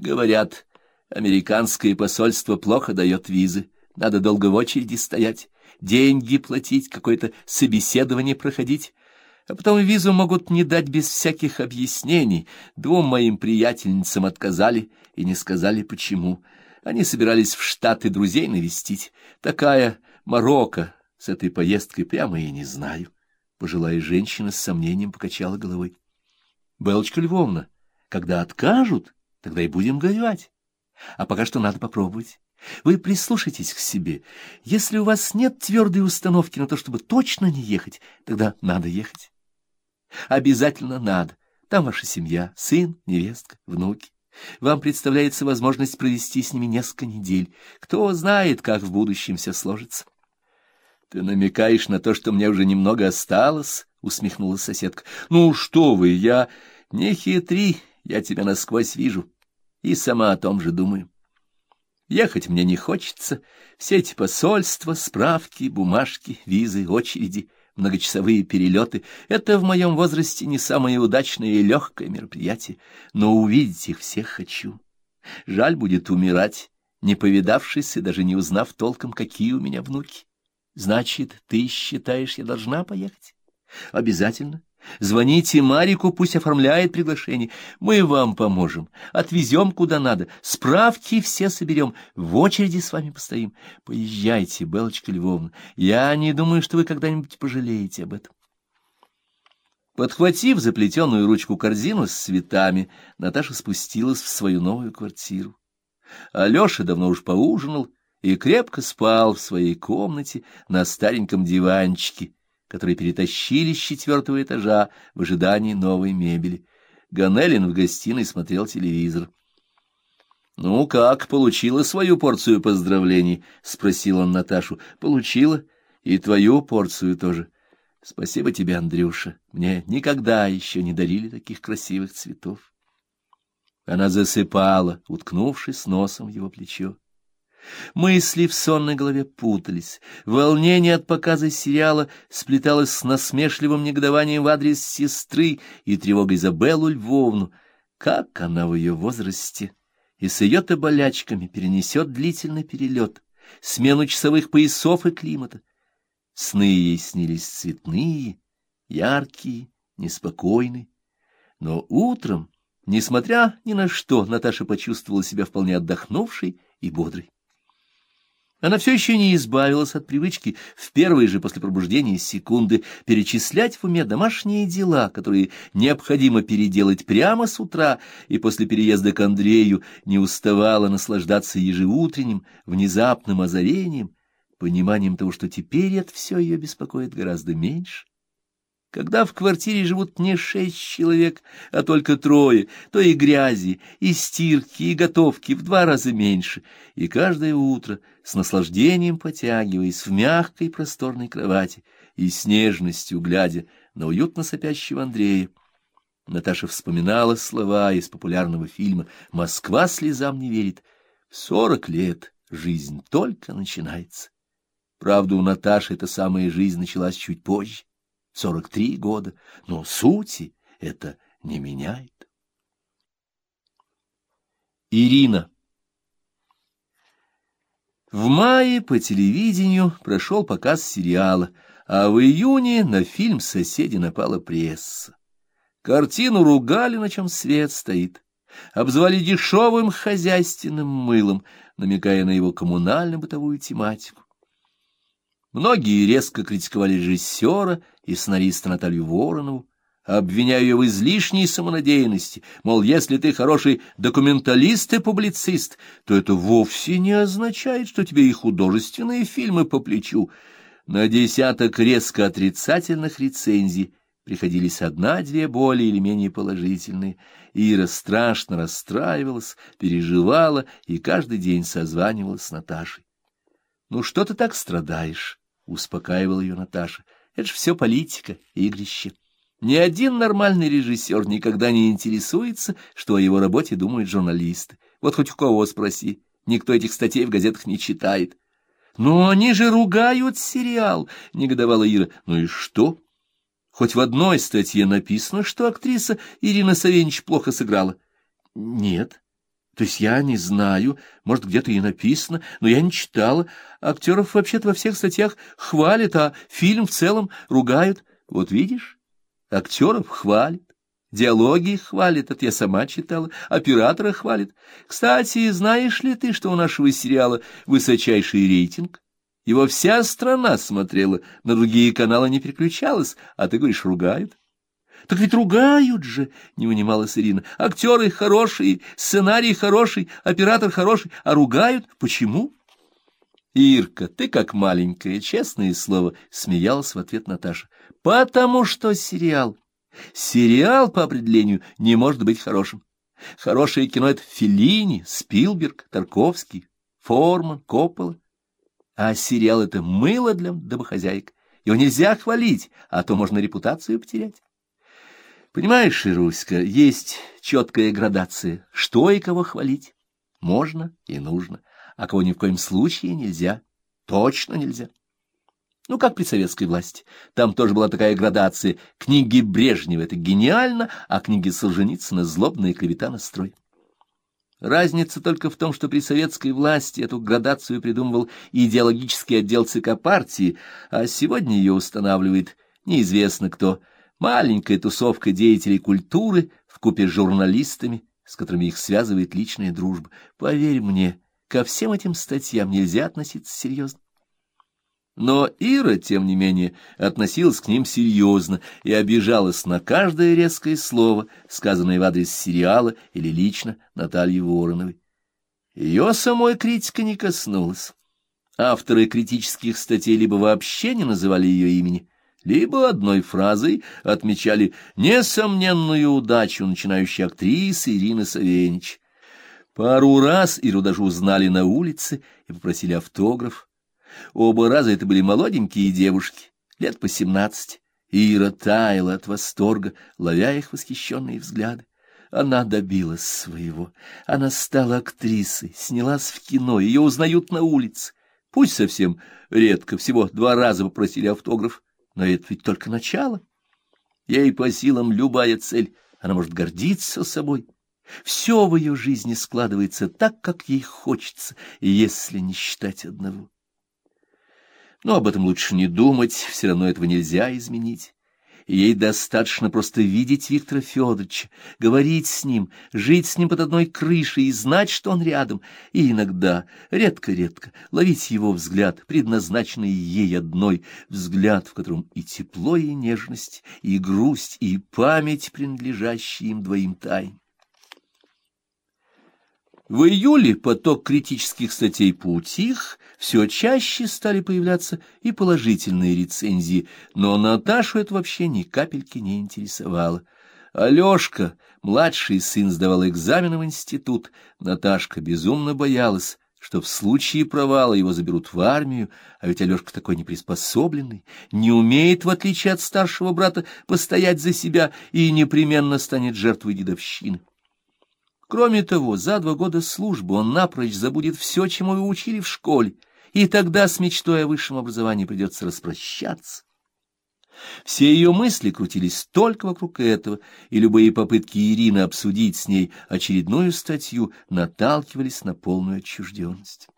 Говорят, американское посольство плохо дает визы. Надо долго в очереди стоять, деньги платить, какое-то собеседование проходить. А потом визу могут не дать без всяких объяснений. Двум моим приятельницам отказали и не сказали, почему. Они собирались в Штаты друзей навестить. Такая Марокко с этой поездкой прямо и не знаю. Пожилая женщина с сомнением покачала головой. — Белочка Львовна, когда откажут, тогда и будем горевать. А пока что надо попробовать. Вы прислушайтесь к себе. Если у вас нет твердой установки на то, чтобы точно не ехать, тогда надо ехать. Обязательно надо. Там ваша семья, сын, невестка, внуки. Вам представляется возможность провести с ними несколько недель. Кто знает, как в будущем все сложится. — Ты намекаешь на то, что мне уже немного осталось? — усмехнулась соседка. — Ну что вы, я... Не хитри, я тебя насквозь вижу. И сама о том же думаю. Ехать мне не хочется. Все эти посольства, справки, бумажки, визы, очереди, многочасовые перелеты — это в моем возрасте не самое удачное и легкое мероприятие, но увидеть их всех хочу. Жаль будет умирать, не повидавшись и даже не узнав толком, какие у меня внуки. Значит, ты считаешь, я должна поехать? Обязательно. Звоните Марику, пусть оформляет приглашение. Мы вам поможем, отвезем куда надо, справки все соберем, в очереди с вами постоим. Поезжайте, Белочка Львовна, я не думаю, что вы когда-нибудь пожалеете об этом. Подхватив заплетенную ручку корзину с цветами, Наташа спустилась в свою новую квартиру. Алеша давно уж поужинал и крепко спал в своей комнате на стареньком диванчике, который перетащили с четвертого этажа в ожидании новой мебели. Ганелин в гостиной смотрел телевизор. — Ну как, получила свою порцию поздравлений? — спросил он Наташу. — Получила. И твою порцию тоже. Спасибо тебе, Андрюша. Мне никогда еще не дарили таких красивых цветов. Она засыпала, уткнувшись носом в его плечо. Мысли в сонной голове путались. Волнение от показа сериала сплеталось с насмешливым негодованием в адрес сестры и тревогой за Беллу Львовну. Как она в ее возрасте и с ее-то болячками перенесет длительный перелет, смену часовых поясов и климата. Сны ей снились цветные, яркие, неспокойные. Но утром, несмотря ни на что, Наташа почувствовала себя вполне отдохнувшей и бодрой. Она все еще не избавилась от привычки в первые же после пробуждения секунды перечислять в уме домашние дела, которые необходимо переделать прямо с утра, и после переезда к Андрею не уставала наслаждаться ежеутренним, внезапным озарением, пониманием того, что теперь это все ее беспокоит гораздо меньше. Когда в квартире живут не шесть человек, а только трое, то и грязи, и стирки, и готовки в два раза меньше, и каждое утро, с наслаждением потягиваясь в мягкой просторной кровати и с нежностью глядя на уютно сопящего Андрея, Наташа вспоминала слова из популярного фильма «Москва слезам не верит». В сорок лет жизнь только начинается. Правда, у Наташи эта самая жизнь началась чуть позже сорок три года, но сути это не меняет. Ирина В мае по телевидению прошел показ сериала, а в июне на фильм «Соседи» напала пресса. Картину ругали, на чем свет стоит, обзвали дешевым хозяйственным мылом, намекая на его коммунально-бытовую тематику. Многие резко критиковали режиссера и сценариста Наталью Воронову, обвиняя ее в излишней самонадеянности, мол, если ты хороший документалист и публицист, то это вовсе не означает, что тебе и художественные фильмы по плечу. На десяток резко отрицательных рецензий приходились одна-две более или менее положительные. Ира страшно расстраивалась, переживала и каждый день созванивалась с Наташей. «Ну что ты так страдаешь?» Успокаивала ее Наташа. Это ж все политика, игрище. Ни один нормальный режиссер никогда не интересуется, что о его работе думают журналисты. Вот хоть у кого спроси, никто этих статей в газетах не читает. «Ну, они же ругают сериал!» — негодовала Ира. «Ну и что?» Хоть в одной статье написано, что актриса Ирина Савенич плохо сыграла. Нет, То есть я не знаю, может, где-то и написано, но я не читала. Актеров вообще-то во всех статьях хвалят, а фильм в целом ругают. Вот видишь, актеров хвалят. Диалоги хвалит, это я сама читала, оператора хвалит. Кстати, знаешь ли ты, что у нашего сериала высочайший рейтинг? Его вся страна смотрела, на другие каналы не переключалась, а ты говоришь, ругают. Так ведь ругают же, не унималась Ирина. Актеры хорошие, сценарий хороший, оператор хороший, а ругают. Почему? Ирка, ты как маленькая, честное слово, смеялась в ответ Наташа. Потому что сериал Сериал, по определению, не может быть хорошим. Хорошее кино — это Феллини, Спилберг, Тарковский, Форман, Коппола. А сериал — это мыло для домохозяек. Его нельзя хвалить, а то можно репутацию потерять. Понимаешь, Ируська, есть четкая градация, что и кого хвалить. Можно и нужно, а кого ни в коем случае нельзя, точно нельзя. Ну, как при советской власти. Там тоже была такая градация. Книги Брежнева — это гениально, а книги Солженицына — злобная клевета на строй. Разница только в том, что при советской власти эту градацию придумывал идеологический отдел ЦК партии, а сегодня ее устанавливает неизвестно кто. Маленькая тусовка деятелей культуры вкупе с журналистами, с которыми их связывает личная дружба. Поверь мне, ко всем этим статьям нельзя относиться серьезно. Но Ира, тем не менее, относилась к ним серьезно и обижалась на каждое резкое слово, сказанное в адрес сериала или лично Натальи Вороновой. Ее самой критика не коснулась. Авторы критических статей либо вообще не называли ее имени, либо одной фразой отмечали несомненную удачу начинающей актрисы Ирины Савенич. Пару раз Иру даже узнали на улице и попросили автограф. Оба раза это были молоденькие девушки, лет по семнадцать. Ира таяла от восторга, ловя их восхищенные взгляды. Она добилась своего. Она стала актрисой, снялась в кино, ее узнают на улице. Пусть совсем редко, всего два раза попросили автограф, но это ведь только начало. Ей по силам любая цель, она может гордиться собой. Все в ее жизни складывается так, как ей хочется, если не считать одного. Но об этом лучше не думать, все равно этого нельзя изменить. Ей достаточно просто видеть Виктора Федоровича, говорить с ним, жить с ним под одной крышей и знать, что он рядом, и иногда, редко-редко, ловить его взгляд, предназначенный ей одной, взгляд, в котором и тепло, и нежность, и грусть, и память, принадлежащие им двоим тайн. В июле поток критических статей поутих, все чаще стали появляться и положительные рецензии, но Наташу это вообще ни капельки не интересовало. Алешка, младший сын, сдавал экзамены в институт. Наташка безумно боялась, что в случае провала его заберут в армию, а ведь Алешка такой неприспособленный, не умеет, в отличие от старшего брата, постоять за себя и непременно станет жертвой дедовщины. Кроме того, за два года службы он напрочь забудет все, чему его учили в школе, и тогда с мечтой о высшем образовании придется распрощаться. Все ее мысли крутились только вокруг этого, и любые попытки Ирины обсудить с ней очередную статью наталкивались на полную отчужденность.